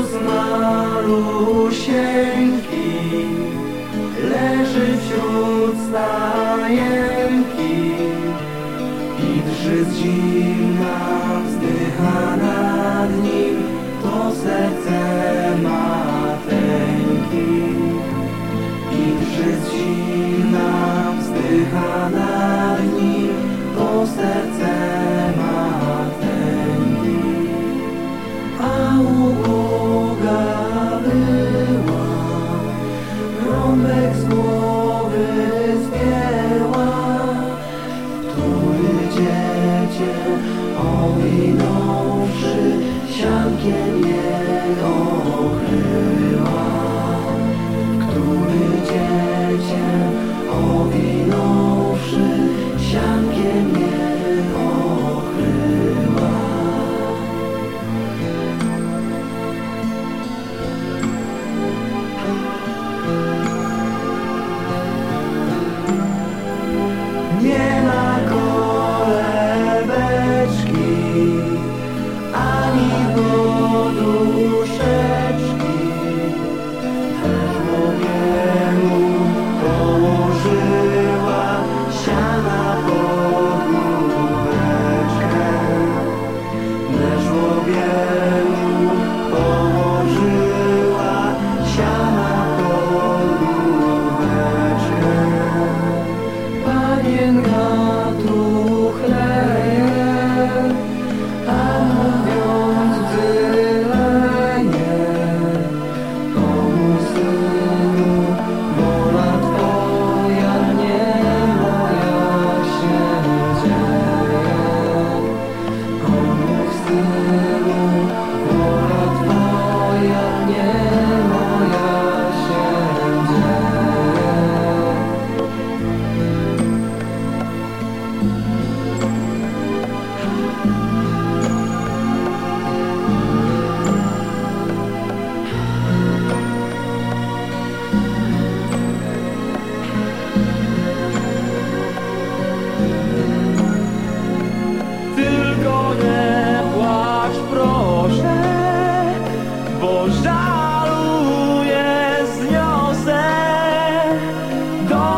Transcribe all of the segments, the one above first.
Malusieńki leży wśród stajenki i drży z zimna, wzdycha nad nim to serce mateńki. I drży z zimna, wzdycha nad nim to serce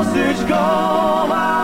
houses go.